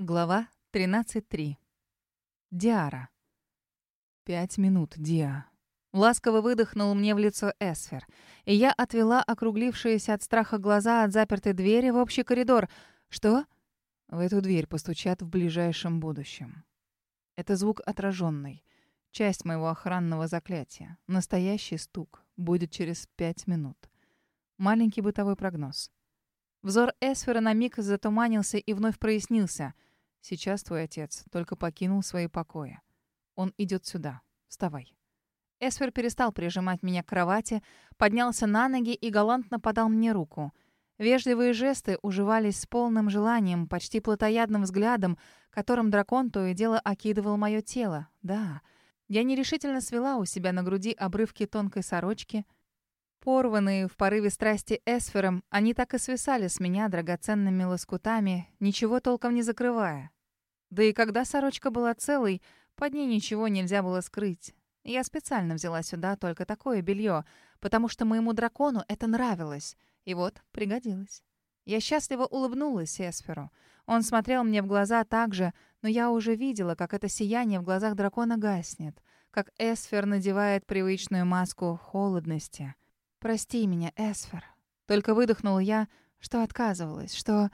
Глава 13.3. Диара. «Пять минут, Диа». Ласково выдохнул мне в лицо Эсфер, и я отвела округлившиеся от страха глаза от запертой двери в общий коридор. «Что?» В эту дверь постучат в ближайшем будущем. Это звук отраженный. Часть моего охранного заклятия. Настоящий стук. Будет через пять минут. Маленький бытовой прогноз. Взор Эсфера на миг затуманился и вновь прояснился — Сейчас твой отец только покинул свои покои. Он идет сюда. Вставай». Эсфер перестал прижимать меня к кровати, поднялся на ноги и галантно подал мне руку. Вежливые жесты уживались с полным желанием, почти плотоядным взглядом, которым дракон то и дело окидывал мое тело. Да, я нерешительно свела у себя на груди обрывки тонкой сорочки. Порванные в порыве страсти эсфером, они так и свисали с меня драгоценными лоскутами, ничего толком не закрывая. Да и когда сорочка была целой, под ней ничего нельзя было скрыть. Я специально взяла сюда только такое белье, потому что моему дракону это нравилось. И вот, пригодилось. Я счастливо улыбнулась Эсферу. Он смотрел мне в глаза так же, но я уже видела, как это сияние в глазах дракона гаснет, как Эсфер надевает привычную маску холодности. «Прости меня, Эсфер». Только выдохнула я, что отказывалась, что...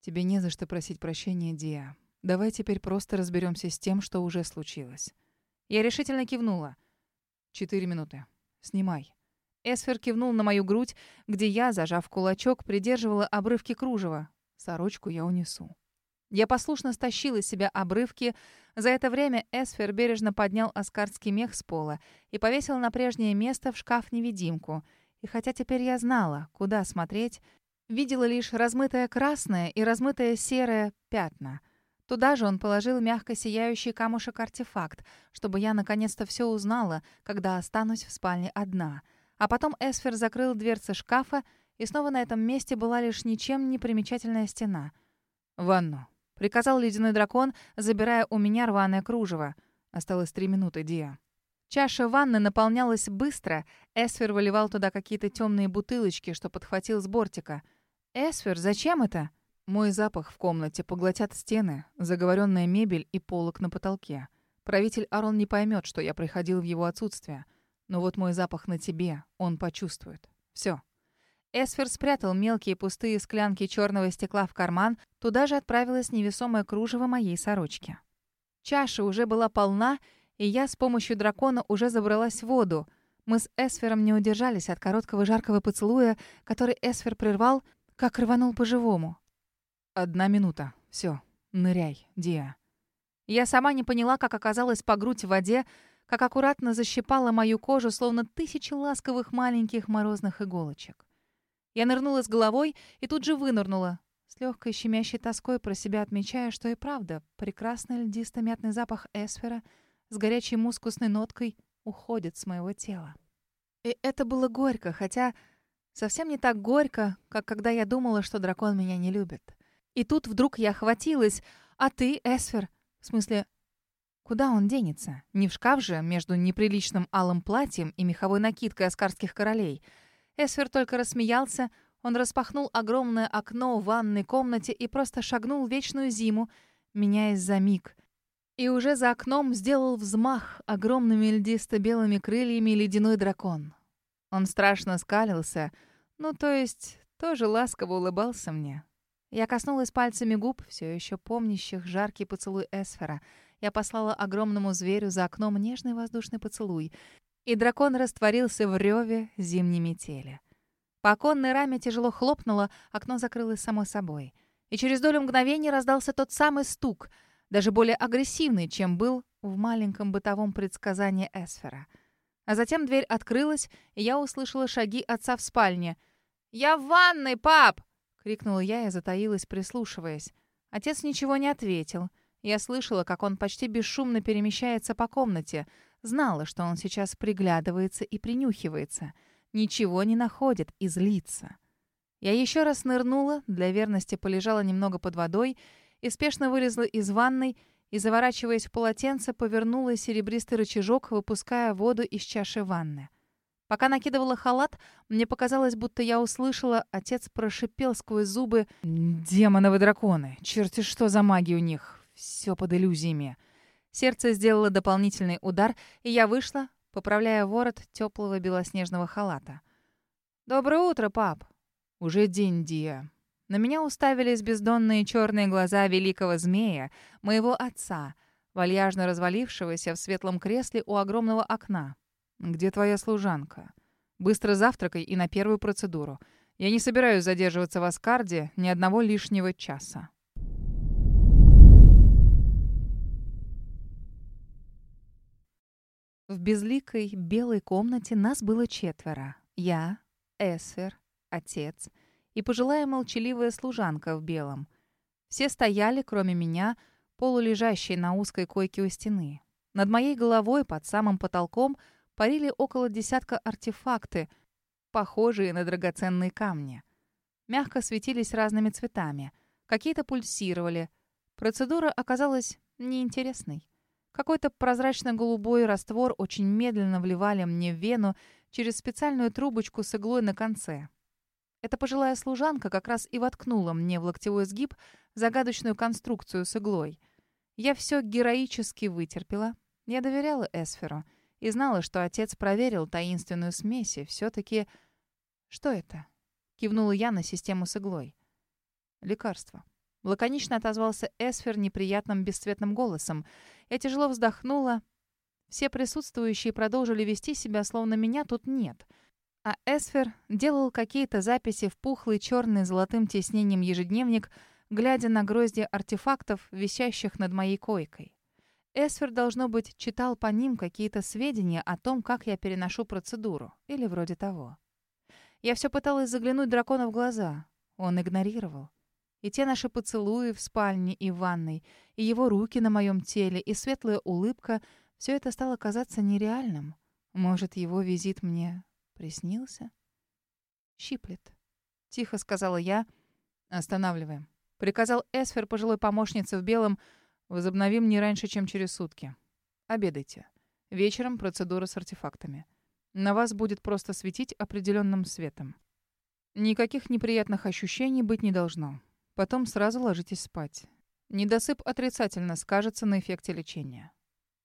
«Тебе не за что просить прощения, Диа. Давай теперь просто разберемся с тем, что уже случилось. Я решительно кивнула. Четыре минуты. Снимай. Эсфер кивнул на мою грудь, где я, зажав кулачок, придерживала обрывки кружева. Сорочку я унесу. Я послушно стащила из себя обрывки. За это время Эсфер бережно поднял аскардский мех с пола и повесил на прежнее место в шкаф-невидимку. И хотя теперь я знала, куда смотреть, видела лишь размытое красное и размытое серое пятна — Туда же он положил мягко сияющий камушек-артефакт, чтобы я наконец-то все узнала, когда останусь в спальне одна. А потом Эсфер закрыл дверцы шкафа, и снова на этом месте была лишь ничем не примечательная стена. «Ванну», — приказал ледяной дракон, забирая у меня рваное кружево. Осталось три минуты, Диа. Чаша ванны наполнялась быстро. Эсфер выливал туда какие-то темные бутылочки, что подхватил с бортика. «Эсфер, зачем это?» Мой запах в комнате поглотят стены, заговоренная мебель и полок на потолке. Правитель Арон не поймет, что я приходил в его отсутствие. Но вот мой запах на тебе он почувствует. Все. Эсфер спрятал мелкие пустые склянки черного стекла в карман, туда же отправилась невесомое кружево моей сорочки. Чаша уже была полна, и я с помощью дракона уже забралась в воду. Мы с Эсфером не удержались от короткого жаркого поцелуя, который Эсфер прервал, как рванул по-живому. «Одна минута. Все. Ныряй, Диа». Я сама не поняла, как оказалась по грудь в воде, как аккуратно защипала мою кожу, словно тысячи ласковых маленьких морозных иголочек. Я нырнула с головой и тут же вынырнула, с легкой щемящей тоской про себя отмечая, что и правда прекрасный льдисто-мятный запах эсфера с горячей мускусной ноткой уходит с моего тела. И это было горько, хотя совсем не так горько, как когда я думала, что дракон меня не любит. И тут вдруг я хватилась. А ты, Эсфер? В смысле, куда он денется? Не в шкаф же между неприличным алым платьем и меховой накидкой оскарских королей. Эсфер только рассмеялся. Он распахнул огромное окно в ванной комнате и просто шагнул в вечную зиму, меняясь за миг. И уже за окном сделал взмах огромными льдисто-белыми крыльями ледяной дракон. Он страшно скалился, ну, то есть тоже ласково улыбался мне. Я коснулась пальцами губ, все еще помнящих жаркий поцелуй Эсфера. Я послала огромному зверю за окном нежный воздушный поцелуй. И дракон растворился в реве зимней метели. По оконной раме тяжело хлопнуло, окно закрылось само собой. И через долю мгновения раздался тот самый стук, даже более агрессивный, чем был в маленьком бытовом предсказании Эсфера. А затем дверь открылась, и я услышала шаги отца в спальне. «Я в ванной, пап!» крикнула я и затаилась, прислушиваясь. Отец ничего не ответил. Я слышала, как он почти бесшумно перемещается по комнате. Знала, что он сейчас приглядывается и принюхивается. Ничего не находит и злится. Я еще раз нырнула, для верности полежала немного под водой и спешно вылезла из ванной и, заворачиваясь в полотенце, повернула серебристый рычажок, выпуская воду из чаши ванны. Пока накидывала халат, мне показалось, будто я услышала, отец прошипел сквозь зубы «Демоновы драконы! Черти что за магия у них! Все под иллюзиями!» Сердце сделало дополнительный удар, и я вышла, поправляя ворот теплого белоснежного халата. «Доброе утро, пап!» «Уже день, Дия!» На меня уставились бездонные черные глаза великого змея, моего отца, вальяжно развалившегося в светлом кресле у огромного окна. «Где твоя служанка? Быстро завтракай и на первую процедуру. Я не собираюсь задерживаться в Аскарде ни одного лишнего часа». В безликой белой комнате нас было четверо. Я, Эсфер, отец и пожилая молчаливая служанка в белом. Все стояли, кроме меня, полулежащей на узкой койке у стены. Над моей головой, под самым потолком, парили около десятка артефакты, похожие на драгоценные камни. Мягко светились разными цветами. Какие-то пульсировали. Процедура оказалась неинтересной. Какой-то прозрачно-голубой раствор очень медленно вливали мне в вену через специальную трубочку с иглой на конце. Эта пожилая служанка как раз и воткнула мне в локтевой сгиб загадочную конструкцию с иглой. Я все героически вытерпела. Я доверяла Эсферу и знала, что отец проверил таинственную смесь, и все-таки... «Что это?» — кивнула я на систему с иглой. «Лекарство». Лаконично отозвался Эсфер неприятным бесцветным голосом. Я тяжело вздохнула. Все присутствующие продолжили вести себя, словно меня тут нет. А Эсфер делал какие-то записи в пухлый черный золотым тиснением ежедневник, глядя на грозди артефактов, висящих над моей койкой. Эсфер, должно быть, читал по ним какие-то сведения о том, как я переношу процедуру, или вроде того. Я все пыталась заглянуть дракона в глаза. Он игнорировал. И те наши поцелуи в спальне и в ванной, и его руки на моем теле, и светлая улыбка — все это стало казаться нереальным. Может, его визит мне приснился? «Щиплет», — тихо сказала я. «Останавливаем», — приказал Эсфер пожилой помощнице в белом. «Возобновим не раньше, чем через сутки. Обедайте. Вечером процедура с артефактами. На вас будет просто светить определенным светом. Никаких неприятных ощущений быть не должно. Потом сразу ложитесь спать. Недосып отрицательно скажется на эффекте лечения.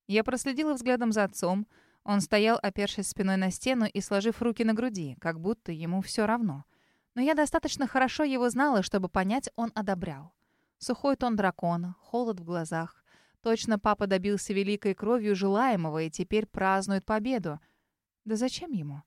Я проследила взглядом за отцом. Он стоял, опершись спиной на стену и сложив руки на груди, как будто ему все равно. Но я достаточно хорошо его знала, чтобы понять, он одобрял. Сухой тон дракона, холод в глазах. Точно папа добился великой кровью желаемого и теперь празднует победу. Да зачем ему?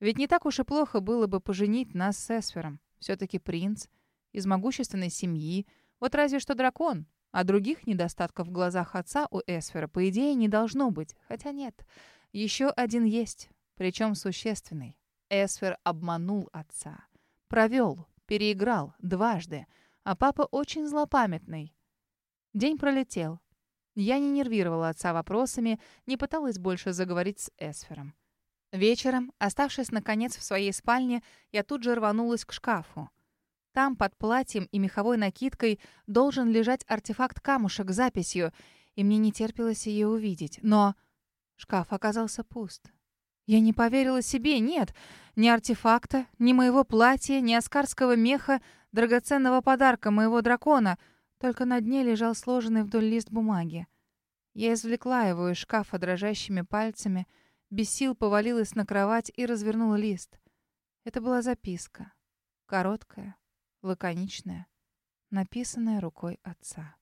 Ведь не так уж и плохо было бы поженить нас с Эсфером. Все-таки принц — из могущественной семьи. Вот разве что дракон. А других недостатков в глазах отца у Эсфера, по идее, не должно быть. Хотя нет. Еще один есть, причем существенный. Эсфер обманул отца. Провел, переиграл дважды. А папа очень злопамятный. День пролетел. Я не нервировала отца вопросами, не пыталась больше заговорить с Эсфером. Вечером, оставшись, наконец, в своей спальне, я тут же рванулась к шкафу. Там, под платьем и меховой накидкой, должен лежать артефакт-камушек с записью, и мне не терпелось ее увидеть. Но шкаф оказался пуст. Я не поверила себе, нет, ни артефакта, ни моего платья, ни оскарского меха, драгоценного подарка моего дракона. Только на дне лежал сложенный вдоль лист бумаги. Я извлекла его из шкафа дрожащими пальцами, без сил повалилась на кровать и развернула лист. Это была записка. Короткая, лаконичная, написанная рукой отца.